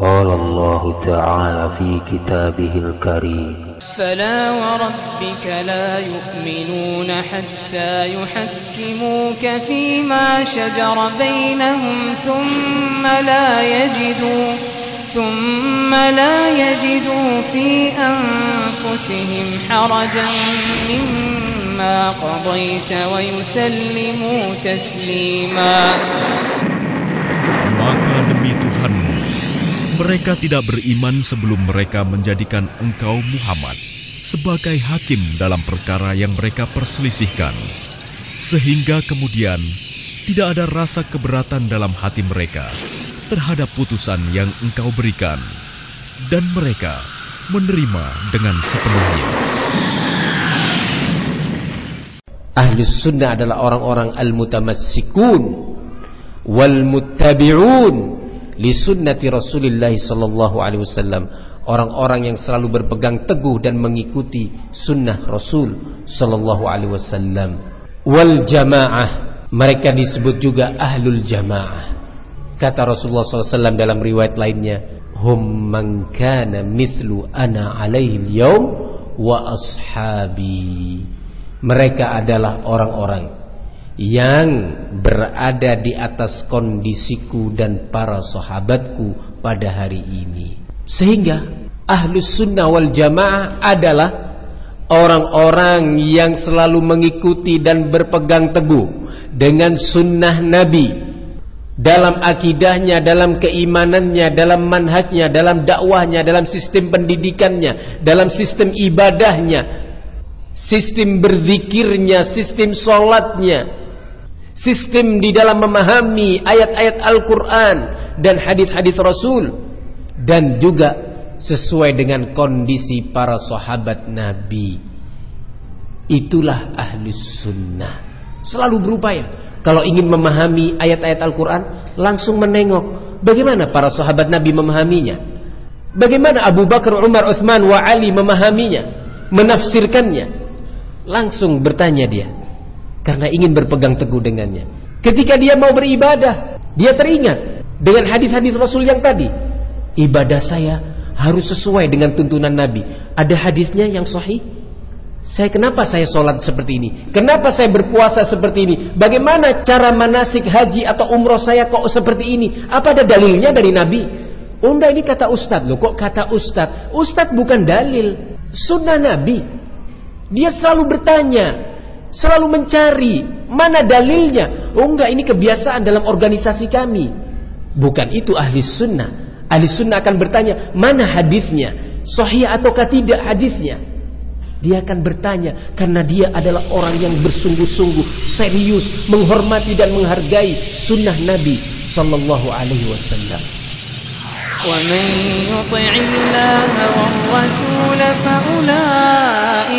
قال الله تعالى في كتابه الكريم. فلا وربك لا يؤمنون حتى يحكموك فيما شجر بينهم ثم لا يجدوا ثم لا يجدوا في أنفسهم حرجا مما قضيت ويسلموا تسليما. Maka demi Tuhanmu, mereka tidak beriman sebelum mereka menjadikan engkau Muhammad sebagai hakim dalam perkara yang mereka perselisihkan. Sehingga kemudian tidak ada rasa keberatan dalam hati mereka terhadap putusan yang engkau berikan. Dan mereka menerima dengan sepenuhnya. Ahlus sunnah adalah orang-orang al-mutamassikun wal muttabi'un li sunnati Rasulullah sallallahu alaihi wasallam. Orang-orang yang selalu berpegang teguh dan mengikuti sunnah Rasul sallallahu alaihi wasallam. Wal jamaah, mereka disebut juga ahlul jamaah. Kata Rasulullah SAW dalam riwayat lainnya, hum man kana mithlu ana alaihi al wa ashabi. Mereka adalah orang-orang yang berada di atas kondisiku dan para sahabatku pada hari ini. Sehingga ahlus sunnah wal jamaah adalah orang-orang yang selalu mengikuti dan berpegang teguh dengan sunnah Nabi dalam akidahnya, dalam keimanannya, dalam manhajnya, dalam dakwahnya, dalam sistem pendidikannya, dalam sistem ibadahnya, sistem berzikirnya, sistem solatnya, sistem di dalam memahami ayat-ayat Al-Quran dan hadis-hadis Rasul, dan juga sesuai dengan kondisi para sahabat Nabi. Itulah ahli sunnah. Selalu berupaya. Kalau ingin memahami ayat-ayat Al-Quran, langsung menengok bagaimana para sahabat Nabi memahaminya. Bagaimana Abu Bakar, Umar, Uthman, wa Ali memahaminya, menafsirkannya. Langsung bertanya dia. Karena ingin berpegang teguh dengannya. Ketika dia mau beribadah, dia teringat dengan hadis-hadis Rasul yang tadi. Ibadah saya harus sesuai dengan tuntunan Nabi. Ada hadisnya yang sahih? Saya kenapa saya sholat seperti ini? Kenapa saya berpuasa seperti ini? Bagaimana cara manasik haji atau umroh saya kok seperti ini? Apa ada dalilnya dari Nabi? Unda ini kata Ustadz loh, kok kata Ustadz? Ustadz bukan dalil, sunnah Nabi. Dia selalu bertanya, selalu mencari mana dalilnya. Oh enggak, ini kebiasaan dalam organisasi kami. Bukan itu ahli sunnah. Ahli sunnah akan bertanya, mana hadisnya? Sahih ataukah tidak hadisnya? Dia akan bertanya karena dia adalah orang yang bersungguh-sungguh serius menghormati dan menghargai sunnah Nabi sallallahu alaihi wasallam. ومن يطع الله والرسول فأولئك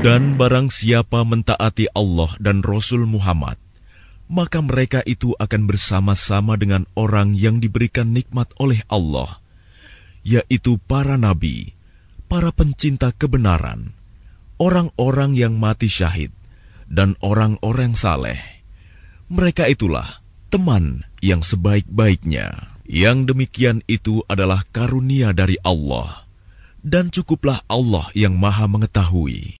Dan barang siapa mentaati Allah dan Rasul Muhammad, maka mereka itu akan bersama-sama dengan orang yang diberikan nikmat oleh Allah, yaitu para nabi, para pencinta kebenaran, orang-orang yang mati syahid, dan orang-orang saleh. Mereka itulah teman yang sebaik-baiknya. Yang demikian itu adalah karunia dari Allah, dan cukuplah Allah yang Maha Mengetahui.